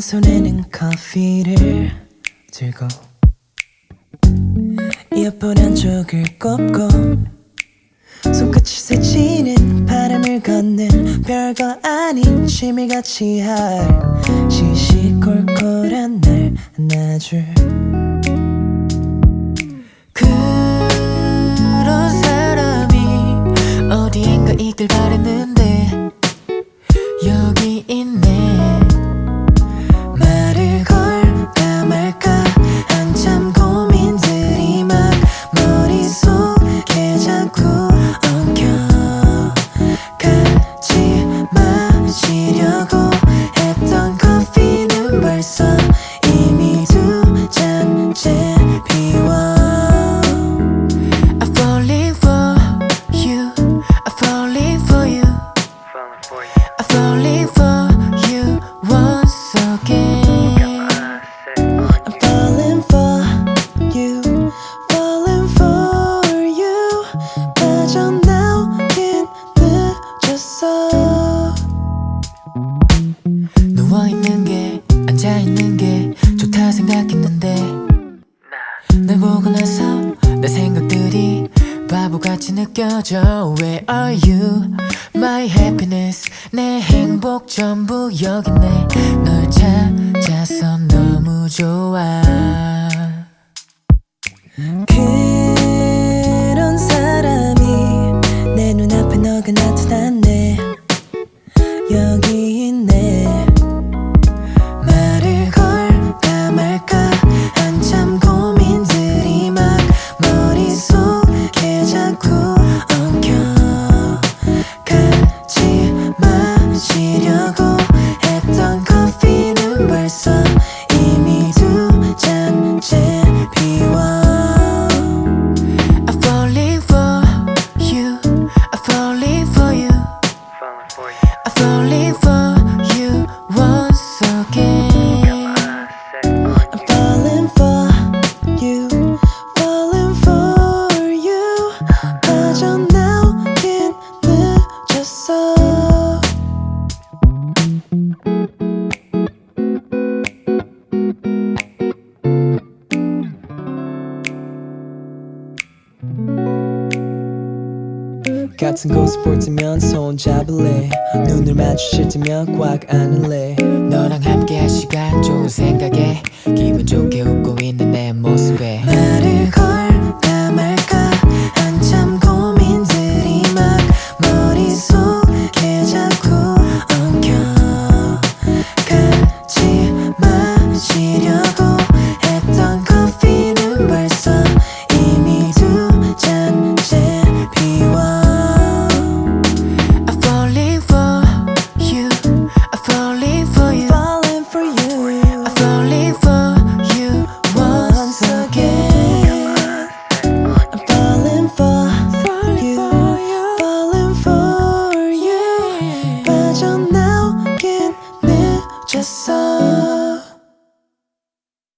손에는 커피를 들고 이어폰 한쪽을 꼽고 손끝이 스치는 바람을 걷는 별거 아닌 취미같이 할 시시콜콜한 날 안아줄. 그런 사람이 어디인가 있길 바랬는 누워있는 게 앉아있는 게 좋다 생각했는데. 날 보고 나서 내 생각들이 바보같이 느껴져. Where are you? My happiness. 내 행복 전부 여기 있네. 널 찾아서 너무 좋아. 그런 사람이 내 눈앞에 너가 나타났네. 여기 I'm falling for 같은 곳을 볼 때면 손 잡을래? 눈을 마주칠 때면 꽉 안을래? 너랑 함께 할 시간 좋은 생각에 기분 좋게 웃고 있는 내